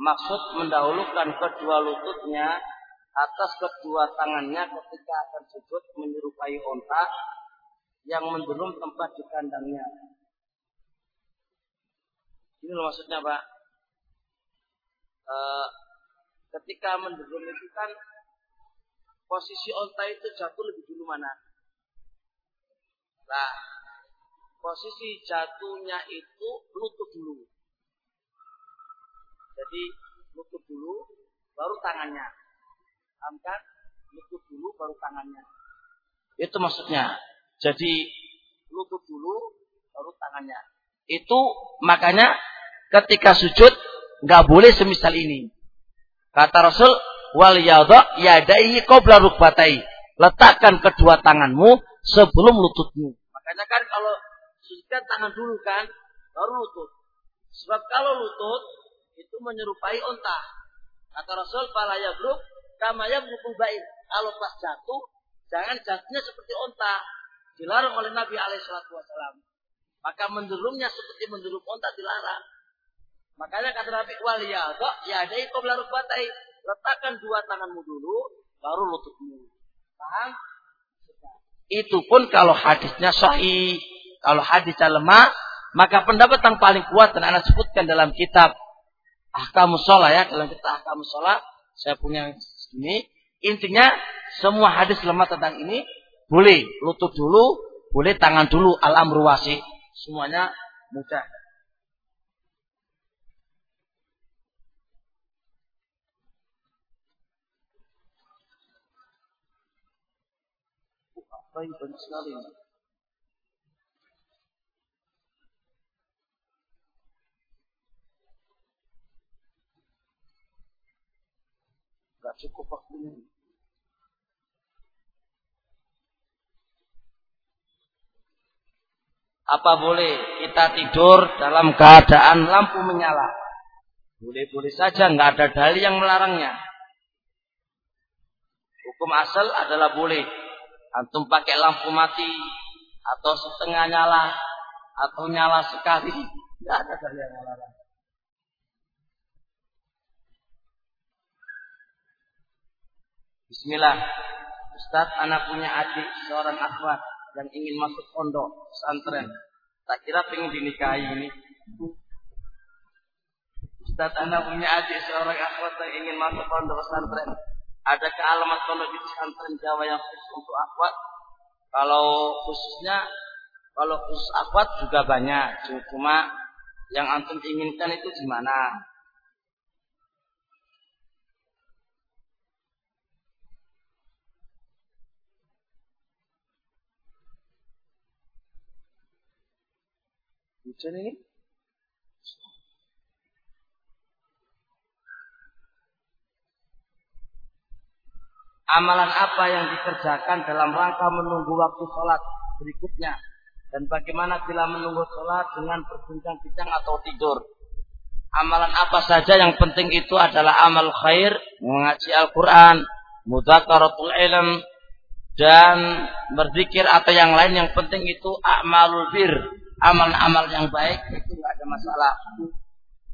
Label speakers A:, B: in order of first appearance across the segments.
A: Maksud mendahulukan kedua lututnya atas kedua tangannya ketika akan sujud menyerupai onta yang mendelum tempat di kandangnya. Ini loh maksudnya Pak. E, ketika mendelum itu kan posisi onta itu jatuh lebih dulu mana? Nah, posisi jatuhnya itu lutut dulu. Jadi lutut dulu, baru tangannya. Angkat, lutut dulu, baru tangannya. Itu maksudnya. Jadi lutut dulu, baru tangannya. Itu makanya ketika sujud nggak boleh semisal ini. Kata Rasul, wal yadha yadaihi qabla rukbatai. Letakkan kedua tanganmu sebelum lututmu. Makanya kan kalau sujud tangan dulu kan, baru lutut. Sebab kalau lutut itu menyerupai onta. Kata Rasul, pala yabruk kama yabrukul bain. Kalau pas jatuh, jangan jatuhnya seperti onta. Dilarang oleh Nabi Alaihissalam. Maka menderumnya seperti menderum onta dilarang. Makanya kata Nabi ya ada itu batai. Letakkan dua tanganmu dulu, baru lututmu. Paham? Itu pun kalau hadisnya sahih. Kalau hadisnya lemah, maka pendapat yang paling kuat dan anak sebutkan dalam kitab ahkamus sholat ya. Dalam kita ahkamus sholat, saya punya ini. Intinya, semua hadis lemah tentang ini, boleh lutut dulu, boleh tangan dulu, al-amru wasi. Semuanya mudah. Baik, banyak. Gak cukup waktunya. Apa boleh kita tidur dalam keadaan lampu menyala? Boleh-boleh saja, nggak ada dalil yang melarangnya. Hukum asal adalah boleh. Antum pakai lampu mati atau setengah nyala atau nyala sekali, nggak ada dalil yang melarang. Bismillah. Ustaz, anak punya adik seorang akhwat yang ingin masuk pondok pesantren. Tak kira pengen dinikahi ini. Ustaz, anak punya adik seorang akhwat yang ingin masuk pondok pesantren. Ada alamat pondok di pesantren Jawa yang khusus untuk akhwat? Kalau khususnya, kalau khusus akhwat juga banyak. Cuma yang antum inginkan itu gimana? Hujan ini? Amalan apa yang dikerjakan dalam rangka menunggu waktu sholat berikutnya? Dan bagaimana bila menunggu sholat dengan berbincang-bincang atau tidur? Amalan apa saja yang penting itu adalah amal khair, mengaji Al-Quran, mudhakaratul ilm, dan berzikir atau yang lain yang penting itu amalul bir, amal-amal yang baik itu nggak ada masalah.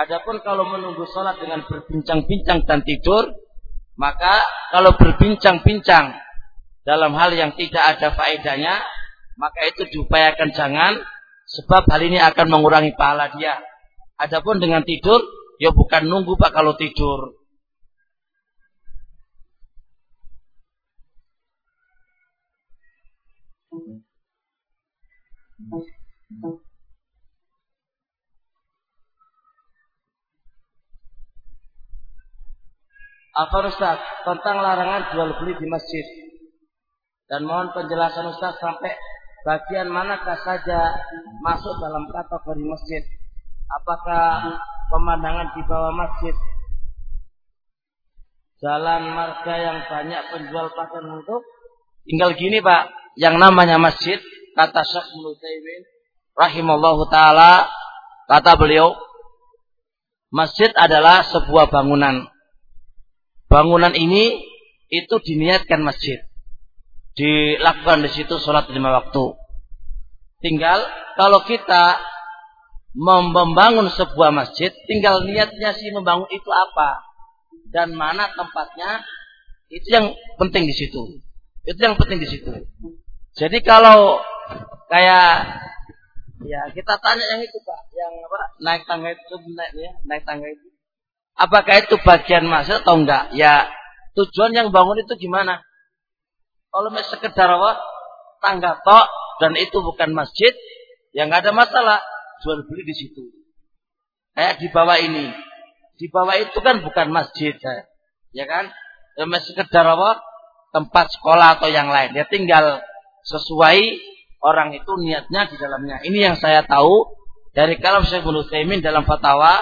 A: Adapun kalau menunggu sholat dengan berbincang-bincang dan tidur, maka kalau berbincang-bincang dalam hal yang tidak ada faedahnya, maka itu diupayakan jangan, sebab hal ini akan mengurangi pahala dia. Adapun dengan tidur, ya bukan nunggu pak kalau tidur. Thank you. Apa Ustaz? Tentang larangan jual beli di masjid. Dan mohon penjelasan Ustaz sampai bagian manakah saja masuk dalam kategori masjid? Apakah pemandangan di bawah masjid? Jalan marga yang banyak penjual pakaian untuk? Tinggal gini Pak. Yang namanya masjid kata Syekh Mulutaimin rahimallahu taala kata beliau masjid adalah sebuah bangunan. Bangunan ini itu diniatkan masjid. Dilakukan di situ sholat lima waktu. Tinggal kalau kita membangun sebuah masjid, tinggal niatnya sih membangun itu apa dan mana tempatnya, itu yang penting di situ. Itu yang penting di situ. Jadi kalau kayak ya kita tanya yang itu pak, yang apa naik tangga itu naik ya naik tangga itu, apakah itu bagian masjid atau enggak? Ya tujuan yang bangun itu gimana? Kalau sekedar apa tangga tok dan itu bukan masjid, ya nggak ada masalah jual beli di situ. Kayak di bawah ini. Di bawah itu kan bukan masjid. Ya kan? Ya sekedar apa? Tempat sekolah atau yang lain. Ya tinggal sesuai orang itu niatnya di dalamnya. Ini yang saya tahu dari kalam Syekh Ibnu dalam fatwa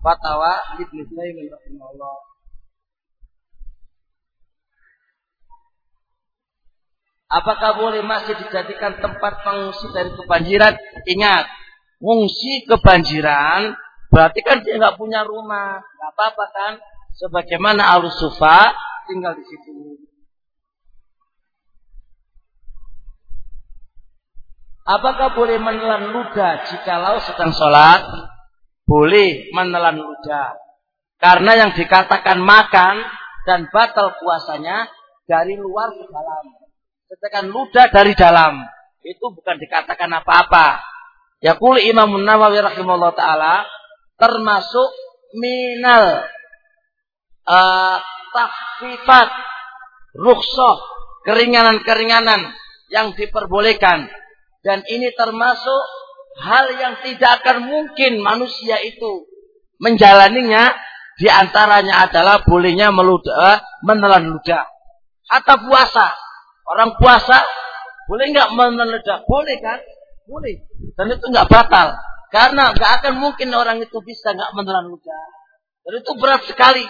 A: fatwa Ibnu Taimin rahimahullah. Apakah boleh masjid dijadikan tempat pengungsi dari kebanjiran? Ingat, ngungsi kebanjiran, berarti kan dia nggak punya rumah, nggak apa-apa kan? Sebagaimana alus sufa tinggal di situ. Apakah boleh menelan ludah jikalau sedang sholat? Boleh menelan ludah. Karena yang dikatakan makan dan batal puasanya dari luar ke dalam. Sedangkan ludah dari dalam. Itu bukan dikatakan apa-apa. Yaqul Imam Nawawi rahimahullah taala termasuk minal uh, takfifat rukhsah keringanan-keringanan yang diperbolehkan dan ini termasuk hal yang tidak akan mungkin manusia itu menjalaninya di antaranya adalah bolehnya meludah, menelan ludah atau puasa orang puasa boleh nggak menelan ludah boleh kan boleh. Dan itu nggak batal. Karena nggak akan mungkin orang itu bisa nggak menelan ludah. Dan itu berat sekali.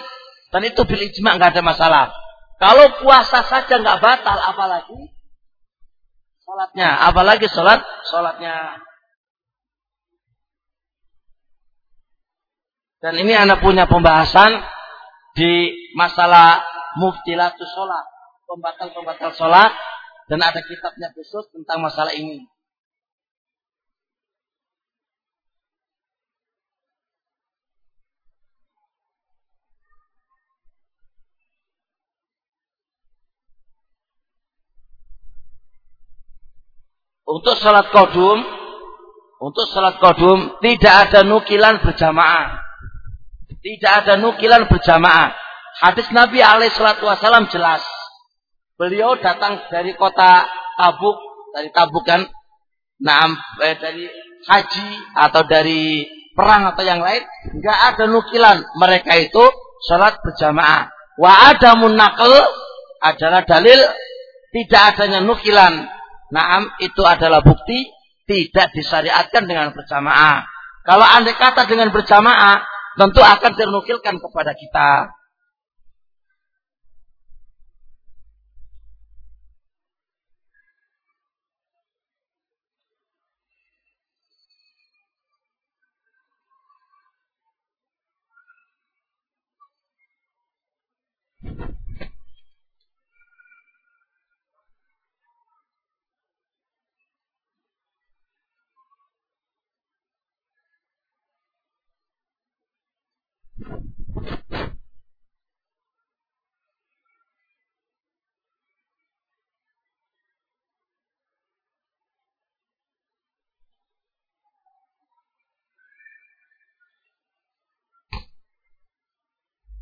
A: Dan itu bil ijma nggak ada masalah. Kalau puasa saja nggak batal, apalagi sholatnya, apalagi sholat, sholatnya. Dan ini anak punya pembahasan di masalah muftilatus sholat, pembatal-pembatal sholat, dan ada kitabnya khusus tentang masalah ini. Untuk salat kodum, untuk salat kodum tidak ada nukilan berjamaah. Tidak ada nukilan berjamaah. Hadis Nabi Alaihissalam jelas. Beliau datang dari kota Tabuk, dari Tabuk kan, nah, eh, dari haji atau dari perang atau yang lain, nggak ada nukilan. Mereka itu salat berjamaah. Wa ada munakal adalah dalil tidak adanya nukilan Naam itu adalah bukti tidak disyariatkan dengan berjamaah. Kalau anda kata dengan berjamaah, tentu akan ternukilkan kepada kita.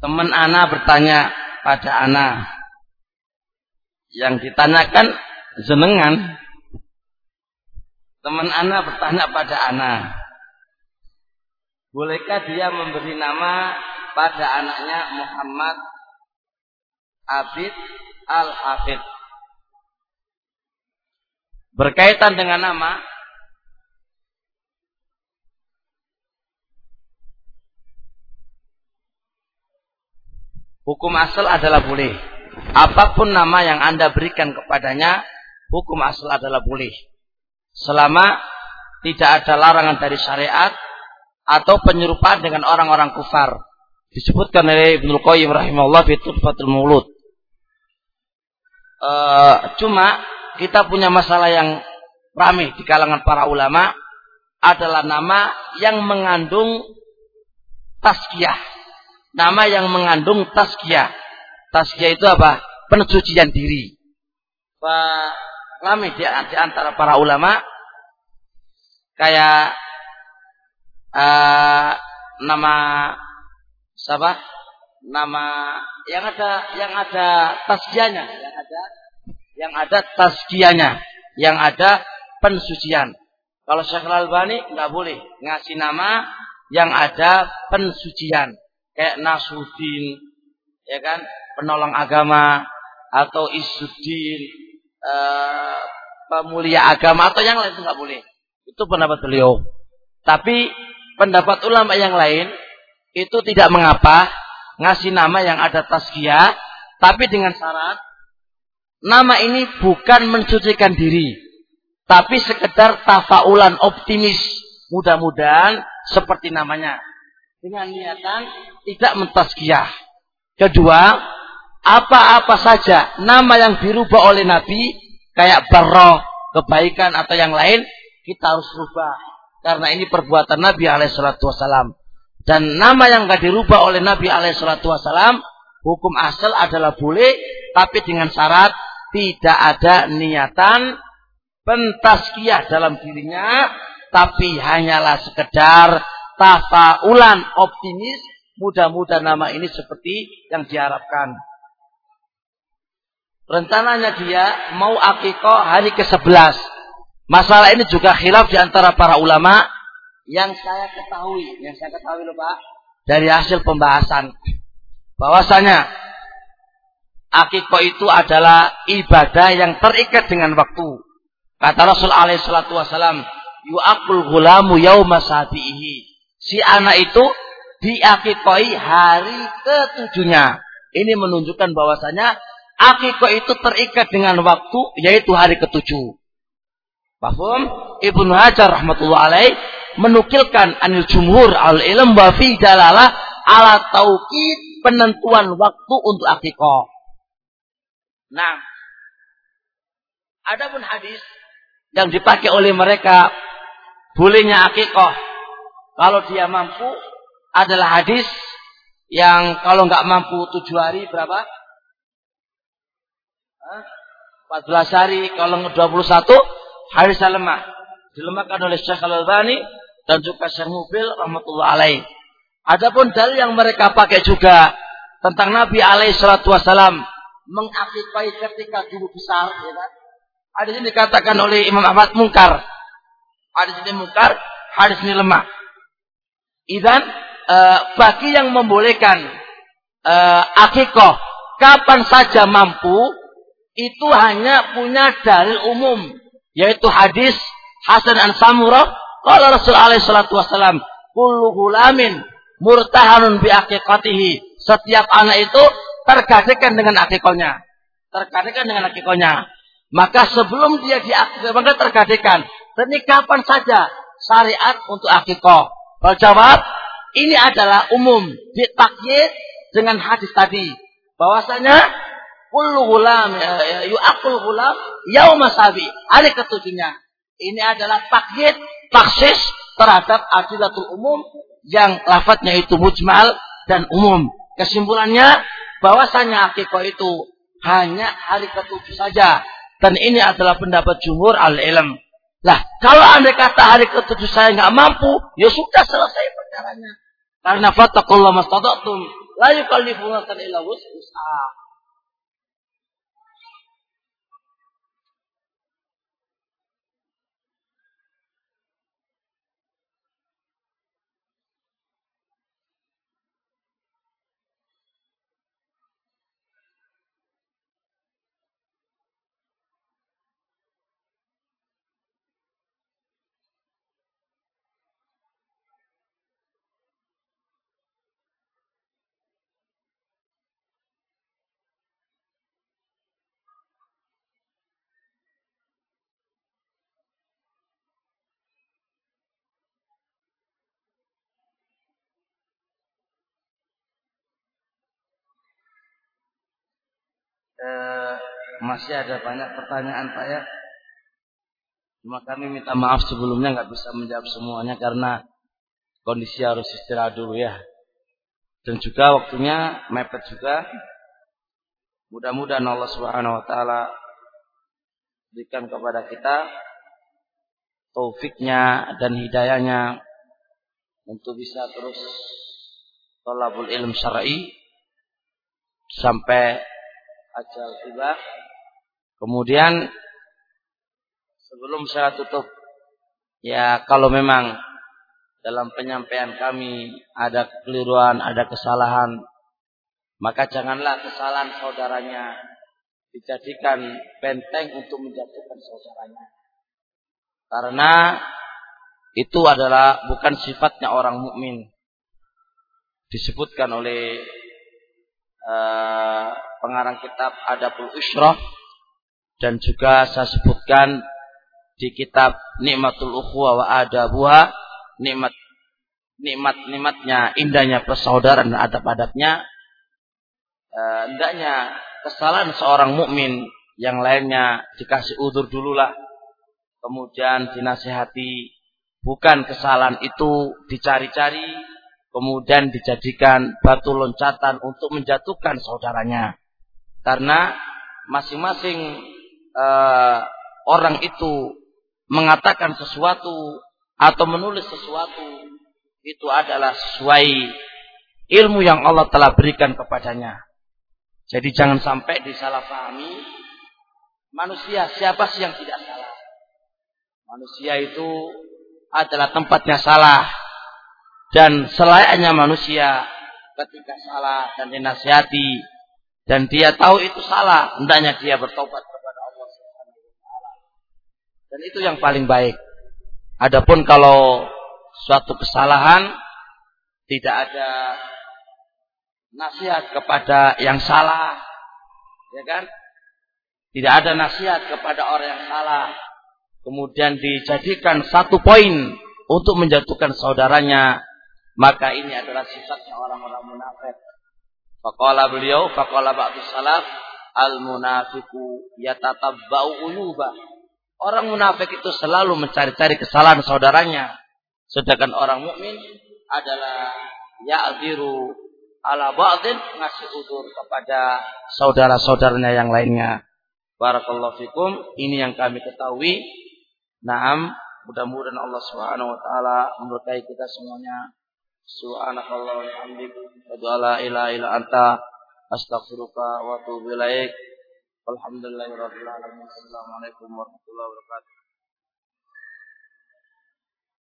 A: Teman Ana bertanya pada Ana. Yang ditanyakan jenengan. Teman Ana bertanya pada Ana. Bolehkah dia memberi nama pada anaknya Muhammad Abid Al-Hafid? Berkaitan dengan nama, Hukum asal adalah boleh. Apa pun nama yang Anda berikan kepadanya, hukum asal adalah boleh. Selama tidak ada larangan dari syariat atau penyerupaan dengan orang-orang kufar. Disebutkan oleh Ibnu Qayyim rahimahullah fi Tuhfatul Maulud. E, cuma kita punya masalah yang ramai di kalangan para ulama. adalah nama yang mengandung taskiyah. Nama yang mengandung taskiyah. Taskiyah itu apa? Pensucian diri. Lami di, di antara para ulama kayak uh, nama siapa? Nama yang ada yang ada taskiyahnya, yang ada yang ada taskiyahnya, yang ada pensucian. Kalau Syekh Al-Albani nggak boleh ngasih nama yang ada pensucian kayak Nasruddin ya kan penolong agama atau Isuddin uh, pemulia agama atau yang lain itu nggak boleh itu pendapat beliau tapi pendapat ulama yang lain itu tidak mengapa ngasih nama yang ada tazkiyah tapi dengan syarat nama ini bukan mensucikan diri tapi sekedar tafaulan optimis. Mudah-mudahan seperti namanya. Dengan niatan tidak mentaskiyah. Kedua, apa-apa saja nama yang dirubah oleh Nabi kayak barroh, kebaikan atau yang lain kita harus rubah karena ini perbuatan Nabi alaihissalatu dan nama yang gak dirubah oleh Nabi alaihissalatu hukum asal adalah boleh tapi dengan syarat tidak ada niatan pentaskiyah dalam dirinya tapi hanyalah sekedar tafaulan optimis mudah-mudahan nama ini seperti yang diharapkan. Rencananya dia mau akikoh hari ke-11 masalah ini juga khilaf di antara para ulama. Yang saya ketahui yang saya ketahui loh Pak dari hasil pembahasan. Bahwasanya akikoh itu adalah ibadah yang terikat dengan waktu. Kata Rasul alaihi salatu wasalam, yu'akul gulamu yauma sabihi. Si anak itu diakikoi hari ketujuhnya. Ini menunjukkan bahwasanya akikoh itu terikat dengan waktu yaitu hari ketujuh. Paham? Ibnu Hajar rahmatullah alaih menukilkan anil jumhur al ilm wa fi dalalah ala tauqid penentuan waktu untuk akikoh. Nah, adapun hadis yang dipakai oleh mereka bolehnya akikoh kalau dia mampu adalah hadis yang kalau nggak mampu tujuh hari berapa? Hah? 14 hari kalau 21 hari lemah dilemahkan oleh Syekh Al-Albani dan juga Syekh Mubil rahmatullah alaih. Adapun dalil yang mereka pakai juga tentang Nabi alaihi salatu wasalam mengakikai ketika dulu besar ya kan? Hadis ini dikatakan oleh Imam Ahmad mungkar. Hadis ini mungkar, hadis ini lemah. Idan e, bagi yang membolehkan e, akikoh kapan saja mampu itu hanya punya dalil umum yaitu hadis Hasan an Samurah kalau Rasul alaihi salatu kullu murtahanun bi akikatihi setiap anak itu tergadaikan dengan akikohnya tergadaikan dengan akikohnya maka sebelum dia diakikah, maka tergadekan. Dan ini kapan saja syariat untuk akikoh. Kalau jawab, ini adalah umum. Ditakyid dengan hadis tadi. Bahwasanya, kullu gulam, ya, ya, yu'akul gulam, yauma sabi. Hari ketujuhnya. Ini adalah takyid, taksis terhadap adilatul umum yang lafadznya itu mujmal dan umum. Kesimpulannya, bahwasanya akikoh itu hanya hari ketujuh saja dan ini adalah pendapat jumhur al-ilm. Lah, kalau anda kata hari ketujuh saya nggak mampu, ya sudah selesai perkaranya. Karena fatakullah mastadatum. La yukallifu nafsan illa wus'aha. Eh, masih ada banyak pertanyaan Pak ya. Cuma kami minta maaf sebelumnya nggak bisa menjawab semuanya karena kondisi harus istirahat dulu ya. Dan juga waktunya mepet juga. Mudah-mudahan Allah Subhanahu wa taala berikan kepada kita taufiknya dan hidayahnya untuk bisa terus tolabul ilm syar'i sampai ajal tiba. Kemudian sebelum saya tutup ya kalau memang dalam penyampaian kami ada kekeliruan, ada kesalahan, maka janganlah kesalahan saudaranya dijadikan benteng untuk menjatuhkan saudaranya. Karena itu adalah bukan sifatnya orang mukmin. Disebutkan oleh uh, pengarang kitab Adabul Ushrah dan juga saya sebutkan di kitab Nikmatul Ukhuwa wa Adabuha nikmat nikmat-nikmatnya indahnya persaudaraan dan adab-adabnya. Uh, hendaknya kesalahan seorang mukmin yang lainnya dikasih udur dululah kemudian dinasehati, bukan kesalahan itu dicari-cari, kemudian dijadikan batu loncatan untuk menjatuhkan saudaranya. Karena masing-masing uh, orang itu mengatakan sesuatu atau menulis sesuatu itu adalah sesuai ilmu yang Allah telah berikan kepadanya. Jadi jangan sampai disalahpahami manusia siapa sih yang tidak salah. Manusia itu adalah tempatnya salah. Dan selayaknya manusia ketika salah dan dinasihati dan dia tahu itu salah, hendaknya dia bertobat kepada Allah Subhanahu wa taala. Dan itu yang paling baik. Adapun kalau suatu kesalahan tidak ada nasihat kepada yang salah, ya kan? Tidak ada nasihat kepada orang yang salah, kemudian dijadikan satu poin untuk menjatuhkan saudaranya, maka ini adalah sifatnya orang-orang munafik. Faqala beliau, faqala ba'du salaf, al munafiku yatatabba'u uyuba. Orang munafik itu selalu mencari-cari kesalahan saudaranya. Sedangkan orang mukmin adalah ya'ziru ala ba'din ngasih udur kepada saudara-saudaranya yang lainnya. Barakallahu fikum. Ini yang kami ketahui Naam, mudah-mudahan Allah Subhanahu wa taala memberkahi kita semuanya. Subhanakallah wa la ilaha illa anta, astaghfiruka wa atubu ilaik. Alhamdulillahirabbil alamin. Assalamualaikum warahmatullahi wabarakatuh.